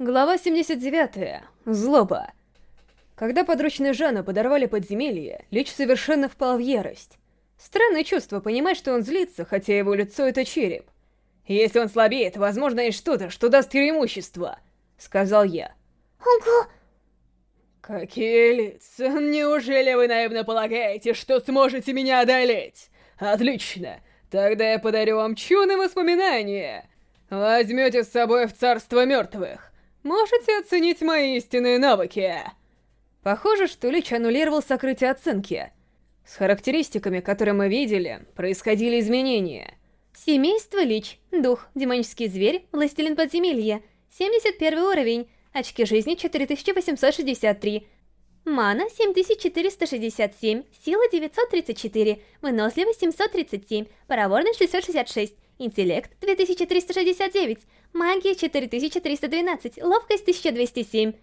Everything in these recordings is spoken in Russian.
Глава 79. Злоба. Когда подручные Жана подорвали подземелье, Лич совершенно впал в ярость. Странное чувство понимать, что он злится, хотя его лицо — это череп. «Если он слабеет, возможно, есть что-то, что даст преимущество», — сказал я. Ого! Какие лица? Неужели вы наивно полагаете, что сможете меня одолеть? Отлично, тогда я подарю вам чуны воспоминания. Возьмете с собой в царство мертвых можете оценить мои истинные навыки. Похоже, что Лич аннулировал сокрытие оценки. С характеристиками, которые мы видели, происходили изменения. Семейство Лич, дух, демонический зверь, властелин подземелья, 71 уровень, очки жизни 4863, мана 7467, сила 934, выносливость 737, пароворность 666, интеллект 2369, Магия 4312, ловкость 1207.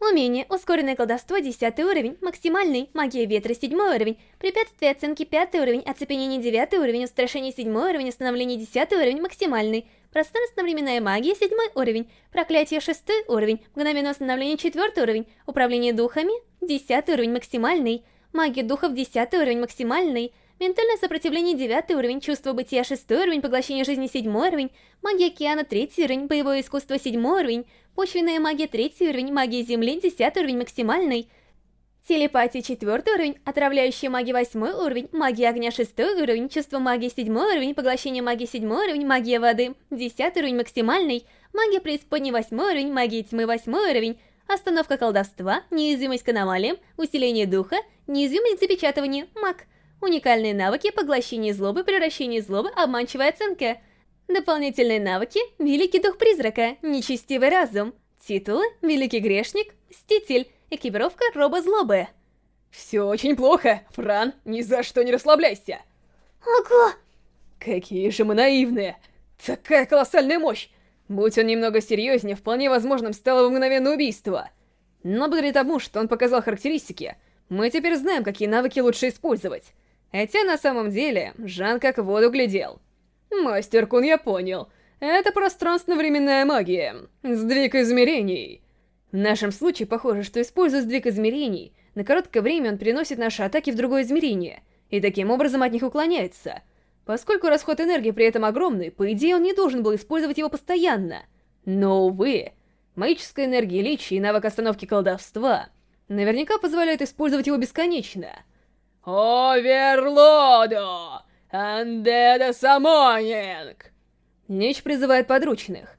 Умение, ускоренное колдовство. 10 уровень, максимальный, магия ветра. 7 уровень, препятствие оценки. 5 уровень, оцепенение. 9 уровень, устрашение. 7 уровень, установление. 10 уровень, максимальный, пространственно-временная магия. 7 уровень, проклятие. 6 уровень, мгновенное установление 4 уровень, управление духами. 10 уровень, максимальный, магия духов. 10 уровень, максимальный, Ментальное сопротивление 9 уровень, чувство бытия 6 уровень, поглощение жизни 7 уровень, магия океана 3 уровень, боевое искусство 7 уровень, почвенная магия 3 уровень, магия земли 10 уровень максимальный, телепатия 4 уровень, отравляющая магия 8 уровень, магия огня 6 уровень, чувство магии 7 уровень, поглощение магии 7 уровень, магия воды 10 уровень максимальный, магия преисподней 8 уровень, магия тьмы 8 уровень, остановка колдовства, неуязвимость к аномалиям, усиление духа, неуязвимость к запечатыванию, маг. Уникальные навыки поглощение злобы, превращение злобы, обманчивая оценка. Дополнительные навыки Великий Дух Призрака, Нечестивый Разум. Титулы Великий Грешник, Мститель, экипировка Роба Злобы. Все очень плохо, Фран, ни за что не расслабляйся. Ого! Какие же мы наивные. Такая колоссальная мощь. Будь он немного серьезнее, вполне возможным стало бы мгновенное убийство. Но благодаря тому, что он показал характеристики, мы теперь знаем, какие навыки лучше использовать. Хотя на самом деле, Жан как в воду глядел. Мастер Кун, я понял. Это пространственно-временная магия. Сдвиг измерений. В нашем случае похоже, что используя сдвиг измерений, на короткое время он переносит наши атаки в другое измерение, и таким образом от них уклоняется. Поскольку расход энергии при этом огромный, по идее он не должен был использовать его постоянно. Но, увы, магическая энергия личи и навык остановки колдовства наверняка позволяют использовать его бесконечно. «Оверлоду! Андеда Самонинг!» Нич призывает подручных.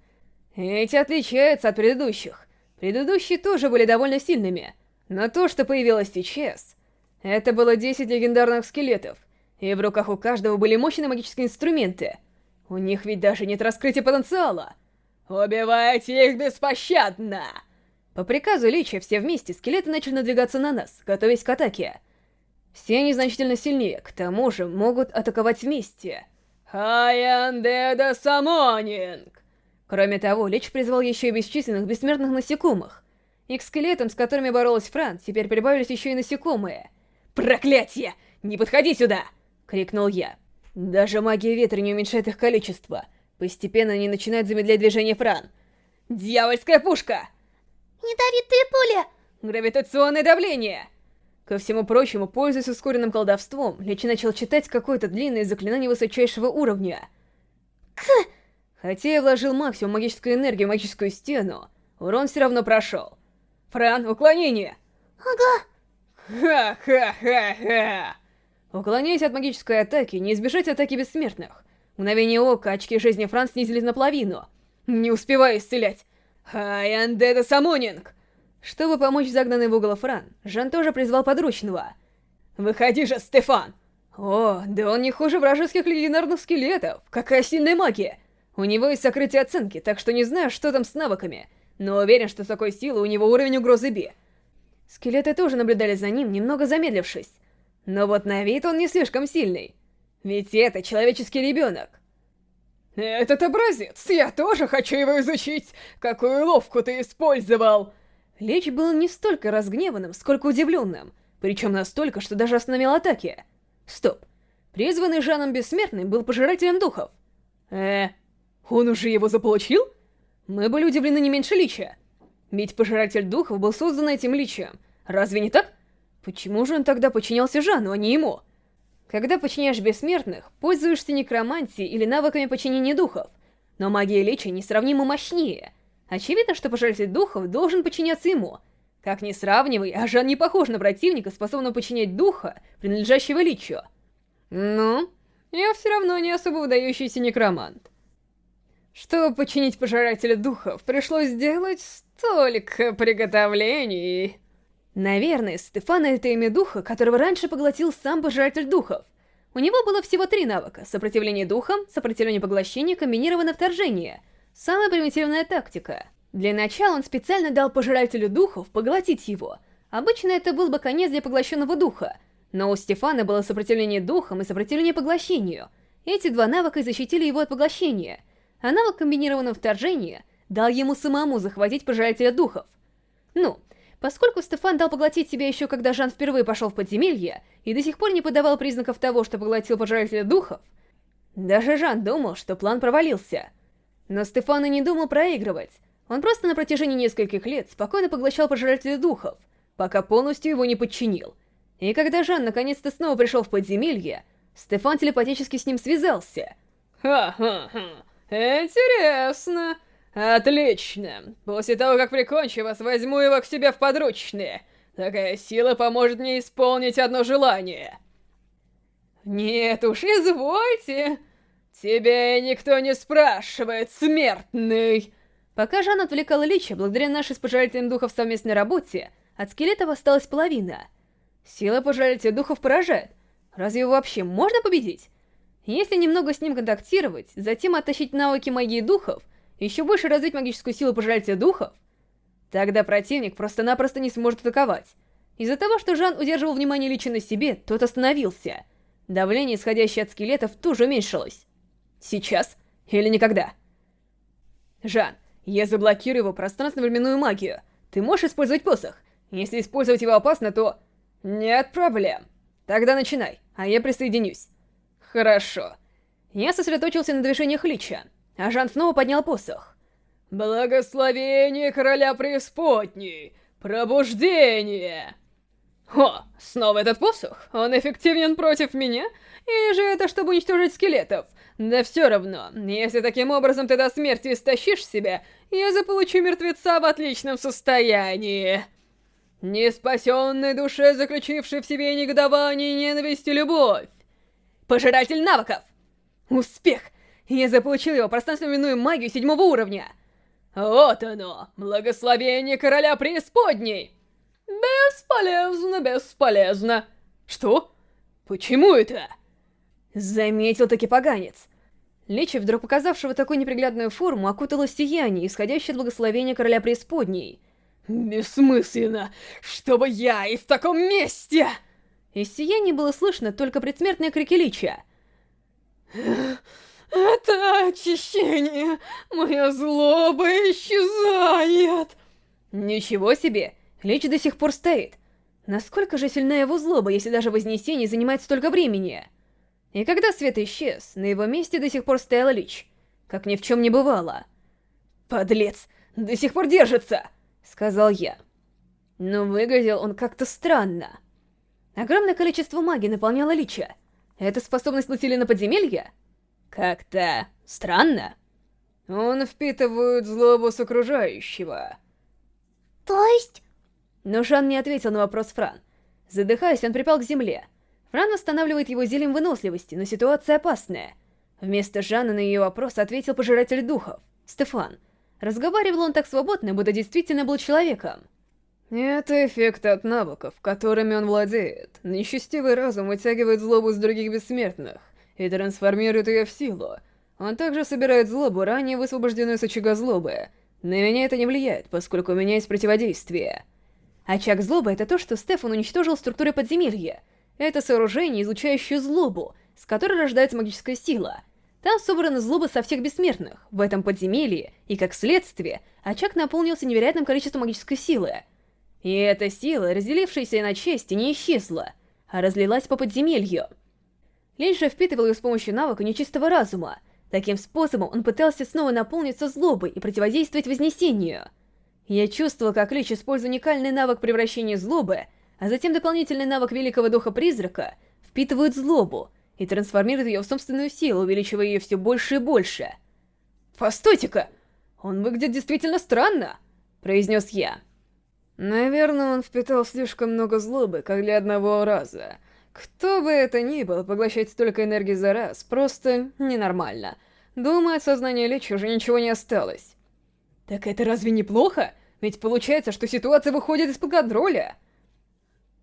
Эти отличаются от предыдущих. Предыдущие тоже были довольно сильными. Но то, что появилось сейчас... Это было 10 легендарных скелетов, и в руках у каждого были мощные магические инструменты. У них ведь даже нет раскрытия потенциала. «Убивайте их беспощадно!» По приказу Лича все вместе скелеты начали надвигаться на нас, готовясь к атаке. Все они значительно сильнее, к тому же могут атаковать вместе. Хайандеда Самонинг! Кроме того, Лич призвал еще и бесчисленных бессмертных насекомых. И к скелетам, с которыми боролась Фран, теперь прибавились еще и насекомые. «Проклятье! Не подходи сюда!» — крикнул я. Даже магия ветра не уменьшает их количество. Постепенно они начинают замедлять движение Фран. «Дьявольская пушка!» «Ядовитые пули!» «Гравитационное давление!» Ко всему прочему, пользуясь ускоренным колдовством, Личи начал читать какое-то длинное заклинание высочайшего уровня. К. Хотя я вложил максимум магической энергии в магическую стену, урон все равно прошел. Фран, уклонение! Ага. Ха-ха-ха-ха! Уклоняясь от магической атаки, не избежать атаки бессмертных. Мгновение ока, очки жизни Фран снизились наполовину. Не успеваю исцелять. Хай Андеда Самонинг! Чтобы помочь загнанный в угол Фран, Жан тоже призвал подручного. «Выходи же, Стефан!» «О, да он не хуже вражеских легендарных скелетов! Какая сильная магия! У него есть сокрытие оценки, так что не знаю, что там с навыками, но уверен, что с такой силой у него уровень угрозы Би». Скелеты тоже наблюдали за ним, немного замедлившись. Но вот на вид он не слишком сильный. Ведь это человеческий ребенок. «Этот образец, я тоже хочу его изучить! Какую ловку ты использовал!» Леч был не столько разгневанным, сколько удивленным, причем настолько, что даже остановил атаки. Стоп. Призванный Жаном Бессмертным был пожирателем духов. Э, он уже его заполучил? мы были удивлены не меньше Лича. Ведь Пожиратель Духов был создан этим Личем. Разве не так? Почему же он тогда подчинялся Жанну, а не ему? Когда подчиняешь бессмертных, пользуешься некромантией или навыками подчинения духов. Но магия Лича несравнимо мощнее. Очевидно, что Пожиратель Духов должен подчиняться ему. Как ни сравнивай, а Жан не похож на противника, способного подчинять духа, принадлежащего Личу. Ну, я все равно не особо выдающийся некромант. Чтобы починить Пожирателя Духов, пришлось сделать столько приготовлений... Наверное, Стефана — это имя духа, которого раньше поглотил сам Пожиратель Духов. У него было всего три навыка — сопротивление духам, сопротивление поглощению, комбинированное вторжение. Самая примитивная тактика. Для начала он специально дал Пожирателю Духов поглотить его. Обычно это был бы конец для поглощенного духа, но у Стефана было сопротивление духам и сопротивление поглощению. Эти два навыка защитили его от поглощения, а навык комбинированного вторжения дал ему самому захватить Пожирателя Духов. Ну, Поскольку Стефан дал поглотить себя еще когда Жан впервые пошел в подземелье и до сих пор не подавал признаков того, что поглотил Пожирателя Духов, даже Жан думал, что план провалился. Но Стефан и не думал проигрывать. Он просто на протяжении нескольких лет спокойно поглощал Пожирателя Духов, пока полностью его не подчинил. И когда Жан наконец-то снова пришел в подземелье, Стефан телепатически с ним связался. «Ха-ха-ха, интересно!» «Отлично! После того, как прикончу вас, возьму его к себе в подручные. Такая сила поможет мне исполнить одно желание». «Нет уж, извольте! Тебя никто не спрашивает, смертный!» Пока Жан отвлекал Лича, благодаря нашей с Пожирателем Духов совместной работе, от скелетов осталась половина. Сила Пожирателя Духов поражает. Разве его вообще можно победить? Если немного с ним контактировать, затем оттащить навыки магии духов — еще больше развить магическую силу пожирателя духов, тогда противник просто-напросто не сможет атаковать. Из-за того, что Жан удерживал внимание Лича на себе, тот остановился. Давление, исходящее от скелетов, тоже уменьшилось. Сейчас или никогда. Жан, я заблокирую его пространственно-временную магию. Ты можешь использовать посох? Если использовать его опасно, то... Нет проблем. Тогда начинай, а я присоединюсь. Хорошо. Я сосредоточился на движениях Лича. А Жан снова поднял посох. «Благословение короля преисподней! Пробуждение!» «О, снова этот посох? Он эффективен против меня? Или же это чтобы уничтожить скелетов? Да все равно, если таким образом ты до смерти истощишь себя, я заполучу мертвеца в отличном состоянии!» Неспасенной душе, заключившей в себе негодование, ненависть и любовь. Пожиратель навыков! Успех! Я заполучил его пространственную магию седьмого уровня. Вот оно, благословение короля преисподней. Бесполезно, бесполезно. Что? Почему это? Заметил таки поганец. Личи, вдруг показавшего такую неприглядную форму, окутало сияние, исходящее от благословения короля преисподней. «Бессмысленно! Чтобы я и в таком месте!» Из сияния было слышно только предсмертные крики Лича. Это очищение! Моя злоба исчезает! Ничего себе! Лич до сих пор стоит. Насколько же сильна его злоба, если даже Вознесение занимает столько времени? И когда свет исчез, на его месте до сих пор стояла Лич, как ни в чем не бывало. «Подлец! До сих пор держится!» — сказал я. Но выглядел он как-то странно. Огромное количество магии наполняло Лича. Это способность Лутилина подземелья? Как-то странно. Он впитывает злобу с окружающего. То есть? Но Жан не ответил на вопрос Фран. Задыхаясь, он припал к земле. Фран восстанавливает его зельем выносливости, но ситуация опасная. Вместо Жана на ее вопрос ответил Пожиратель Духов, Стефан. Разговаривал он так свободно, будто действительно был человеком. Это эффект от навыков, которыми он владеет. Нечестивый разум вытягивает злобу с других бессмертных и трансформирует ее в силу. Он также собирает злобу, ранее высвобожденную с очага злобы. На меня это не влияет, поскольку у меня есть противодействие. Очаг злобы — это то, что Стефан уничтожил в структуре подземелья. Это сооружение, излучающее злобу, с которой рождается магическая сила. Там собраны злобы со всех бессмертных, в этом подземелье, и как следствие, очаг наполнился невероятным количеством магической силы. И эта сила, разделившаяся на части, не исчезла, а разлилась по подземелью. Линь же впитывал ее с помощью навыка нечистого разума, Таким способом он пытался снова наполниться злобой и противодействовать Вознесению. Я чувствовал, как Лич, используя уникальный навык превращения злобы, а затем дополнительный навык Великого Духа Призрака, впитывают злобу и трансформируют ее в собственную силу, увеличивая ее все больше и больше. «Постойте-ка! Он выглядит действительно странно!» — произнес я. Наверное, он впитал слишком много злобы, как для одного раза. Кто бы это ни был, поглощать столько энергии за раз просто ненормально. Думаю, от сознания Личи уже ничего не осталось. Так это разве неплохо? Ведь получается, что ситуация выходит из-под контроля.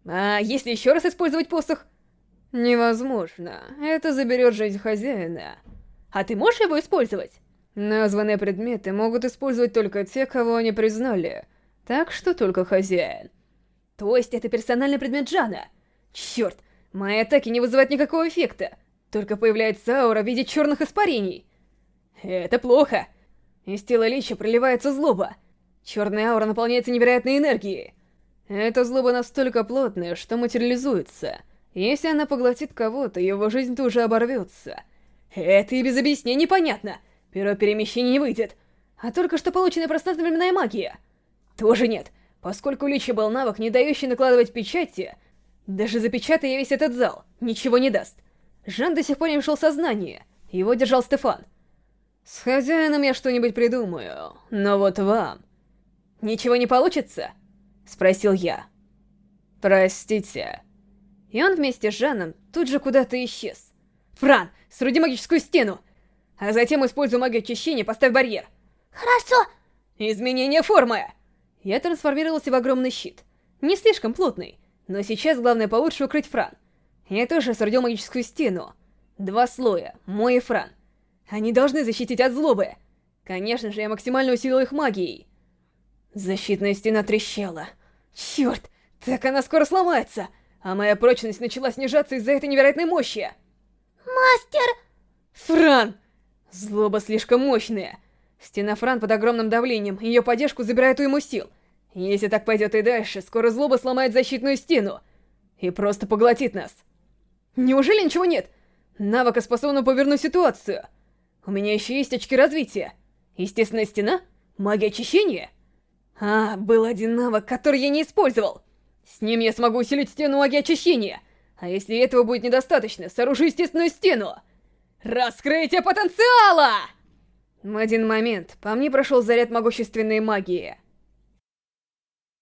А если еще раз использовать посох? Невозможно. Это заберет жизнь хозяина. А ты можешь его использовать? Названные предметы могут использовать только те, кого они признали. Так что только хозяин. То есть это персональный предмет Джана? Черт, мои атаки не вызывают никакого эффекта. Только появляется аура в виде черных испарений. Это плохо. Из тела Лича проливается злоба. Черная аура наполняется невероятной энергией. Эта злоба настолько плотная, что материализуется. Если она поглотит кого-то, его жизнь тоже оборвется. Это и без объяснений понятно. Первое перемещение не выйдет. А только что полученная пространственно-временная магия. Тоже нет, поскольку у Лича был навык, не дающий накладывать печати, даже запечатая весь этот зал, ничего не даст. Жан до сих пор не ушел сознание, его держал Стефан. С хозяином я что-нибудь придумаю, но вот вам... Ничего не получится? Спросил я. Простите. И он вместе с Жаном тут же куда-то исчез. Фран, сруди магическую стену! А затем используй магию очищения, поставь барьер. Хорошо. Изменение формы! Я трансформировался в огромный щит. Не слишком плотный, но сейчас главное получше укрыть Фран. Я тоже соорудил магическую стену. Два слоя, мой и Фран. Они должны защитить от злобы. Конечно же, я максимально усилил их магией. Защитная стена трещала. Черт, так она скоро сломается, а моя прочность начала снижаться из-за этой невероятной мощи. Мастер! Фран! Злоба слишком мощная. Стена Фран под огромным давлением, ее поддержку забирает у ему сил. Если так пойдет и дальше, скоро злоба сломает защитную стену и просто поглотит нас. Неужели ничего нет? Навыка способна повернуть ситуацию. У меня еще есть очки развития. Естественная стена? Магия очищения? А, был один навык, который я не использовал. С ним я смогу усилить стену магии очищения. А если этого будет недостаточно, сооружу естественную стену. Раскрытие потенциала! В один момент по мне прошел заряд могущественной магии.